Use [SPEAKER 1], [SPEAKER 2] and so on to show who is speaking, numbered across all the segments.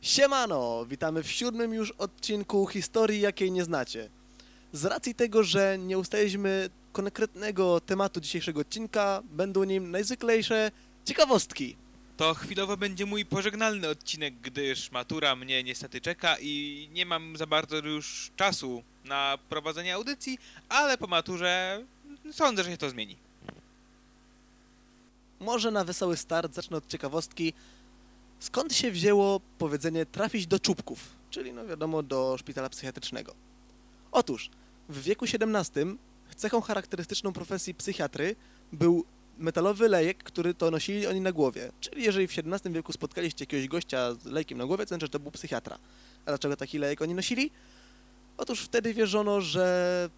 [SPEAKER 1] Siemano! Witamy w siódmym już odcinku historii, jakiej nie znacie. Z racji tego, że nie ustaliliśmy konkretnego tematu dzisiejszego odcinka, będą nim najzwyklejsze ciekawostki.
[SPEAKER 2] To chwilowo będzie mój pożegnalny odcinek, gdyż matura mnie niestety czeka i nie mam za bardzo już czasu na prowadzenie audycji, ale po maturze sądzę, że się to zmieni.
[SPEAKER 1] Może na wesoły start zacznę od ciekawostki. Skąd się wzięło powiedzenie trafić do czubków, czyli no wiadomo do szpitala psychiatrycznego? Otóż w wieku XVII cechą charakterystyczną profesji psychiatry był metalowy lejek, który to nosili oni na głowie. Czyli jeżeli w XVII wieku spotkaliście jakiegoś gościa z lejkiem na głowie, to znaczy, że to był psychiatra. A dlaczego taki lejek oni nosili? Otóż wtedy wierzono, że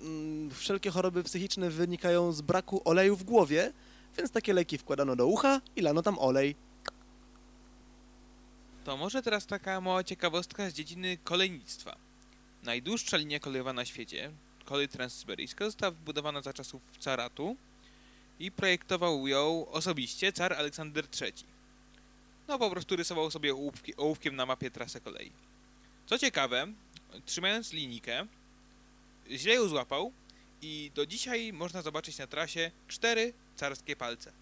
[SPEAKER 1] mm, wszelkie choroby psychiczne wynikają z braku oleju w głowie, więc takie leki wkładano do ucha i lano tam olej.
[SPEAKER 2] To może teraz taka mała ciekawostka z dziedziny kolejnictwa. Najdłuższa linia kolejowa na świecie, kolej transsyberyjska, została wybudowana za czasów caratu i projektował ją osobiście car Aleksander III. No po prostu rysował sobie ołówki, ołówkiem na mapie trasę kolei. Co ciekawe, trzymając linijkę, źle ją złapał i do dzisiaj można zobaczyć na trasie cztery carskie palce.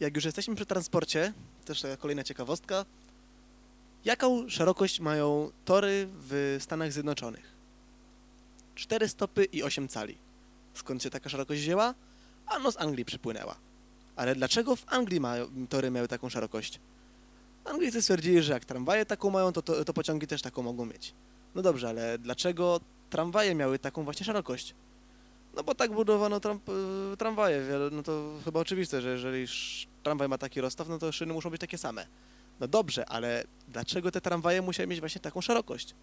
[SPEAKER 1] Jak już jesteśmy przy transporcie, też kolejna ciekawostka. Jaką szerokość mają tory w Stanach Zjednoczonych? 4 stopy i 8 cali. Skąd się taka szerokość wzięła? Ano z Anglii przypłynęła. Ale dlaczego w Anglii mają, tory miały taką szerokość? Anglicy stwierdzili, że jak tramwaje taką mają, to, to, to pociągi też taką mogą mieć. No dobrze, ale dlaczego tramwaje miały taką właśnie szerokość? No bo tak budowano tram, y, tramwaje, no to chyba oczywiste, że jeżeli tramwaj ma taki rozstaw, no to szyny muszą być takie same. No dobrze, ale dlaczego te tramwaje musiały mieć właśnie taką szerokość?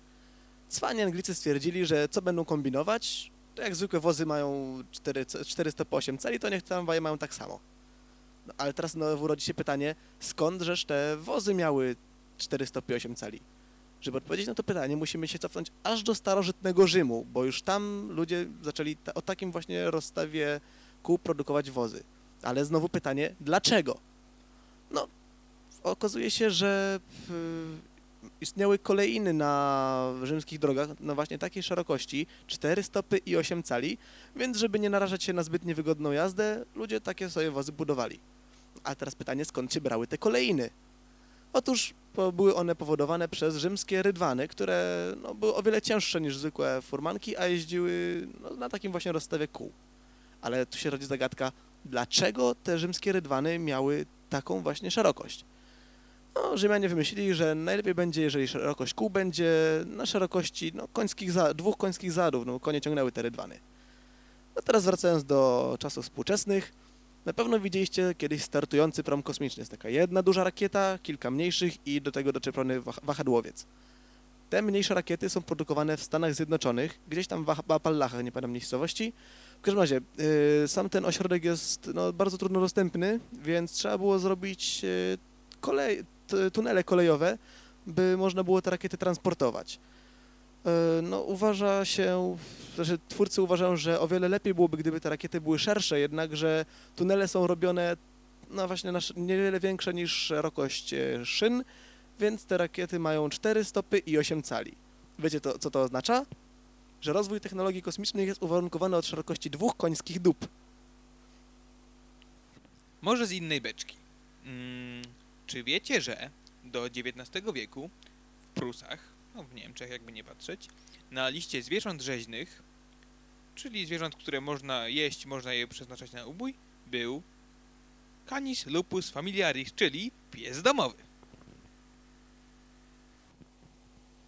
[SPEAKER 1] Cwani Anglicy stwierdzili, że co będą kombinować, to jak zwykłe wozy mają 4, 400 po 8 cali, to niech tramwaje mają tak samo. No, ale teraz znowu rodzi się pytanie, skąd żeż te wozy miały 408 cali? Żeby odpowiedzieć na to pytanie, musimy się cofnąć aż do starożytnego Rzymu, bo już tam ludzie zaczęli ta, o takim właśnie rozstawie kół produkować wozy. Ale znowu pytanie, dlaczego? No, okazuje się, że y, istniały kolejny na rzymskich drogach na właśnie takiej szerokości 4 stopy i 8 cali, więc żeby nie narażać się na zbyt niewygodną jazdę, ludzie takie sobie wozy budowali. A teraz pytanie, skąd się brały te kolejny? Otóż były one powodowane przez rzymskie rydwany, które no, były o wiele cięższe niż zwykłe furmanki, a jeździły no, na takim właśnie rozstawie kół. Ale tu się rodzi zagadka, dlaczego te rzymskie rydwany miały taką właśnie szerokość? No, Rzymianie wymyślili, że najlepiej będzie, jeżeli szerokość kół będzie na szerokości no, końskich za, dwóch końskich zadów, no konie ciągnęły te rydwany. No teraz wracając do czasów współczesnych, na pewno widzieliście kiedyś startujący prom kosmiczny. Jest taka jedna duża rakieta, kilka mniejszych i do tego doczepiony wah- wahadłowiec. Te mniejsze rakiety są produkowane w Stanach Zjednoczonych, gdzieś tam w Ach- Appalachach, nie pamiętam miejscowości. W każdym razie, yy, sam ten ośrodek jest no, bardzo trudno dostępny, więc trzeba było zrobić yy, kolej, tunele kolejowe, by można było te rakiety transportować. Yy, No, uważa się, znaczy twórcy uważają, że o wiele lepiej byłoby, gdyby te rakiety były szersze, jednakże tunele są robione no właśnie na niewiele większe niż szerokość e, szyn, więc te rakiety mają 4 stopy i 8 cali. Wiecie to, co to oznacza? Że rozwój technologii kosmicznych jest uwarunkowany od szerokości dwóch końskich dup.
[SPEAKER 2] Może z innej beczki. Mm, czy wiecie, że do XIX wieku w Prusach, no w Niemczech jakby nie patrzeć, na liście zwierząt rzeźnych, czyli zwierząt, które można jeść, można je przeznaczać na ubój, był Canis lupus familiaris, czyli pies domowy.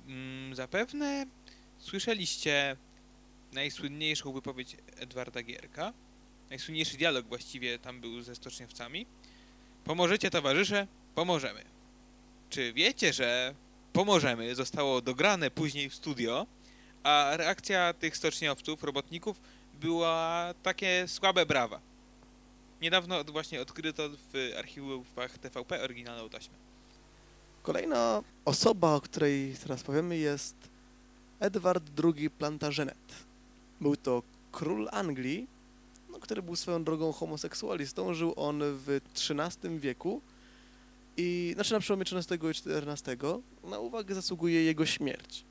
[SPEAKER 2] Mm, zapewne słyszeliście najsłynniejszą wypowiedź Edwarda Gierka, najsłynniejszy dialog właściwie tam był ze stoczniowcami. Pomożecie towarzysze? Pomożemy. Czy wiecie, że pomożemy zostało dograne później w studio, a reakcja tych stoczniowców, robotników była takie słabe brawa. Niedawno właśnie odkryto w archiwach TVP oryginalną taśmę.
[SPEAKER 1] Kolejna osoba, o której teraz powiemy, jest Edward II Plantagenet. Był to król Anglii, no, który był swoją drogą homoseksualistą. Żył on w XIII wieku I znaczy na przełomie XIII i XIV na uwagę zasługuje jego śmierć.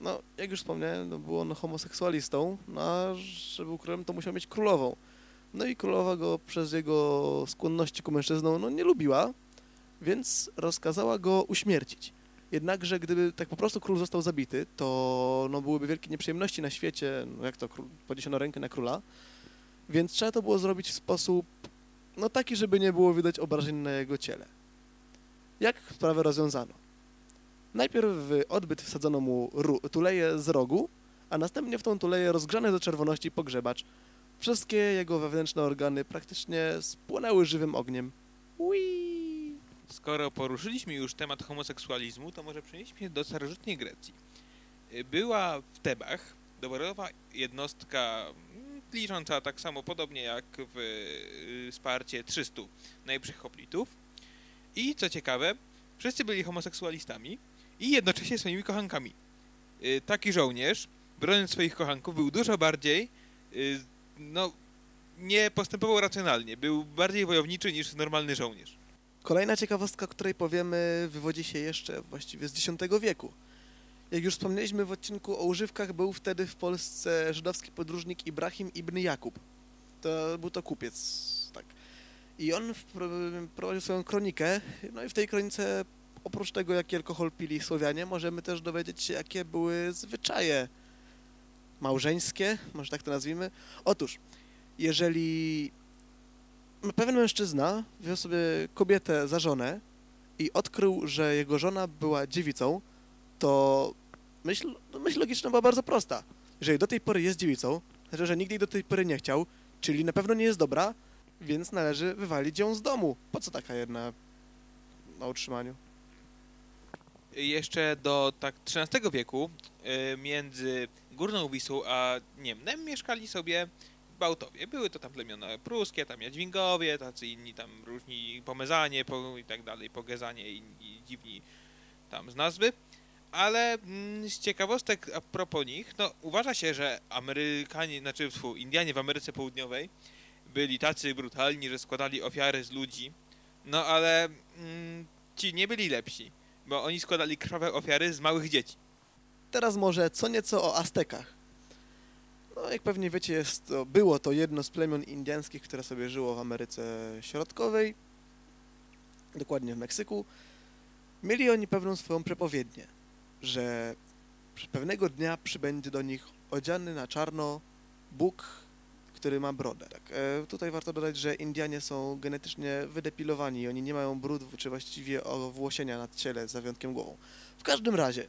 [SPEAKER 1] No, jak już wspomniałem, no, był on homoseksualistą, no a żeby był królem, to musiał mieć królową. No i królowa go przez jego skłonności ku mężczyznom no, nie lubiła, więc rozkazała go uśmiercić. Jednakże gdyby tak po prostu król został zabity, to no, byłyby wielkie nieprzyjemności na świecie, no, jak to podniesiono rękę na króla, więc trzeba to było zrobić w sposób no taki, żeby nie było widać obrażeń na jego ciele. Jak sprawę rozwiązano? Najpierw w odbyt wsadzono mu tuleję z rogu, a następnie w tą tuleję rozgrzany do czerwoności pogrzebacz. Wszystkie jego wewnętrzne organy praktycznie spłonęły żywym ogniem. Ui.
[SPEAKER 2] Skoro poruszyliśmy już temat homoseksualizmu, to może przenieśmy się do starożytnej Grecji. Była w Tebach doborowa jednostka mm, licząca tak samo podobnie jak w y, Sparcie 300 najlepszych hoplitów. I co ciekawe, wszyscy byli homoseksualistami i jednocześnie swoimi kochankami. Y, Taki żołnierz, broniąc swoich kochanków, był dużo bardziej, y, no, nie postępował racjonalnie. Był bardziej wojowniczy niż normalny żołnierz.
[SPEAKER 1] Kolejna ciekawostka, o której powiemy, wywodzi się jeszcze właściwie z X wieku. Jak już wspomnieliśmy w odcinku o używkach, był wtedy w Polsce żydowski podróżnik Ibrahim ibn Jakub. To był to kupiec. I on prowadził swoją kronikę, no i w tej kronice, oprócz tego, jaki alkohol pili Słowianie, możemy też dowiedzieć się, jakie były zwyczaje małżeńskie, może tak to nazwijmy. Otóż, jeżeli pewien mężczyzna wziął sobie kobietę za żonę i odkrył, że jego żona była dziewicą, to myśl, no myśl logiczna była bardzo prosta. Jeżeli do tej pory jest dziewicą, znaczy, że nigdy jej do tej pory nie chciał, czyli na pewno nie jest dobra, więc należy wywalić ją z domu. Po co taka jedna na utrzymaniu?
[SPEAKER 2] jeszcze do tak XIII wieku y, między Górną Wisłą a Niemnem mieszkali sobie Bałtowie. Były to tam plemiona pruskie, tam Jadwingowie, tacy inni tam różni Pomezanie po, i tak dalej, Pogezanie i inni dziwni tam z nazwy. Ale mm, z ciekawostek a propos nich, no uważa się, że Amerykanie, znaczy tfu, Indianie w Ameryce Południowej byli tacy brutalni, że składali ofiary z ludzi. No ale mm, ci nie byli lepsi bo oni składali krwawe ofiary z małych dzieci.
[SPEAKER 1] Teraz może co nieco o Aztekach. No, jak pewnie wiecie, jest to, było to jedno z plemion indiańskich, które sobie żyło w Ameryce Środkowej, dokładnie w Meksyku. Mieli oni pewną swoją przepowiednię, że pewnego dnia przybędzie do nich odziany na czarno Bóg, który ma brodę. Tak, e, tutaj warto dodać, że Indianie są genetycznie wydepilowani, oni nie mają brudów, czy właściwie owłosienia na ciele, za wyjątkiem głową. W każdym razie,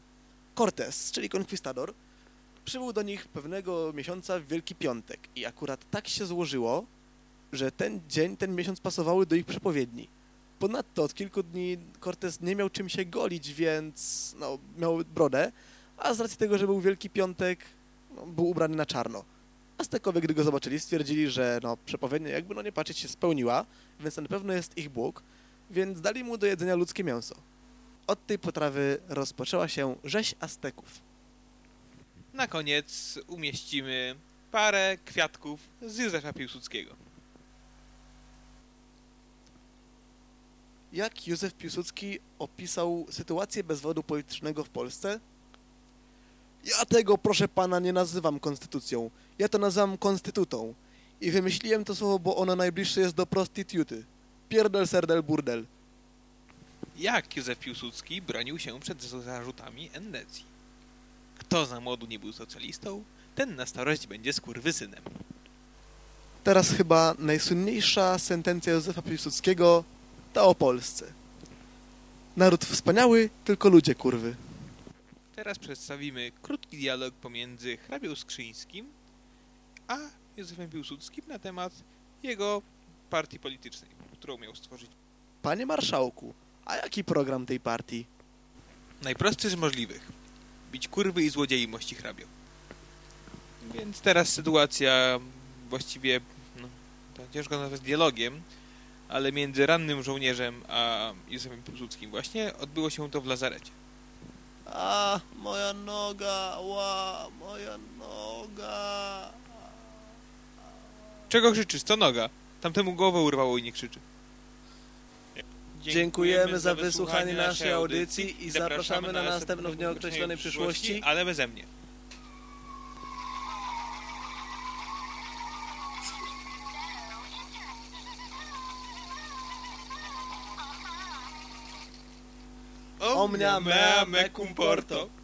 [SPEAKER 1] Cortés, czyli konkwistador, przybył do nich pewnego miesiąca w Wielki Piątek i akurat tak się złożyło, że ten dzień, ten miesiąc pasowały do ich przepowiedni. Ponadto od kilku dni Cortés nie miał czym się golić, więc no, miał brodę, a z racji tego, że był Wielki Piątek, no, był ubrany na czarno. Aztekowie, gdy go zobaczyli, stwierdzili, że no, przepowiednia, jakby no nie patrzeć, się spełniła, więc na pewno jest ich Bóg, więc dali mu do jedzenia ludzkie mięso. Od tej potrawy rozpoczęła się rzeź Azteków.
[SPEAKER 2] Na koniec umieścimy parę kwiatków z Józefa Piłsudskiego.
[SPEAKER 1] Jak Józef Piłsudski opisał sytuację bezwodu politycznego w Polsce? Ja tego, proszę pana, nie nazywam konstytucją. Ja to nazywam konstytutą. I wymyśliłem to słowo, bo ono najbliższe jest do prostytuty. Pierdel, serdel, burdel.
[SPEAKER 2] Jak Józef Piłsudski bronił się przed zarzutami endecji? Kto za młodu nie był socjalistą, ten na starość będzie skurwysynem.
[SPEAKER 1] Teraz chyba najsłynniejsza sentencja Józefa Piłsudskiego ta o Polsce. Naród wspaniały, tylko ludzie kurwy.
[SPEAKER 2] Teraz przedstawimy krótki dialog pomiędzy hrabią Skrzyńskim a Józefem Piłsudskim na temat jego partii politycznej, którą miał stworzyć.
[SPEAKER 1] Panie marszałku, a jaki program tej partii?
[SPEAKER 2] Najprostszy z możliwych. Bić kurwy i złodziei mości hrabio. Więc teraz sytuacja właściwie, no, to ciężko nazwać dialogiem, ale między rannym żołnierzem a Józefem Piłsudskim właśnie odbyło się to w lazarecie.
[SPEAKER 1] A, moja noga, ła, moja noga.
[SPEAKER 2] Czego krzyczysz? Co noga? Tamtemu głowę urwało i nie krzyczy.
[SPEAKER 1] Dziękujemy za wysłuchanie naszej audycji i zapraszamy na następną w nieokreślonej przyszłości.
[SPEAKER 2] Ale beze mnie.
[SPEAKER 1] Omnia mea me comporto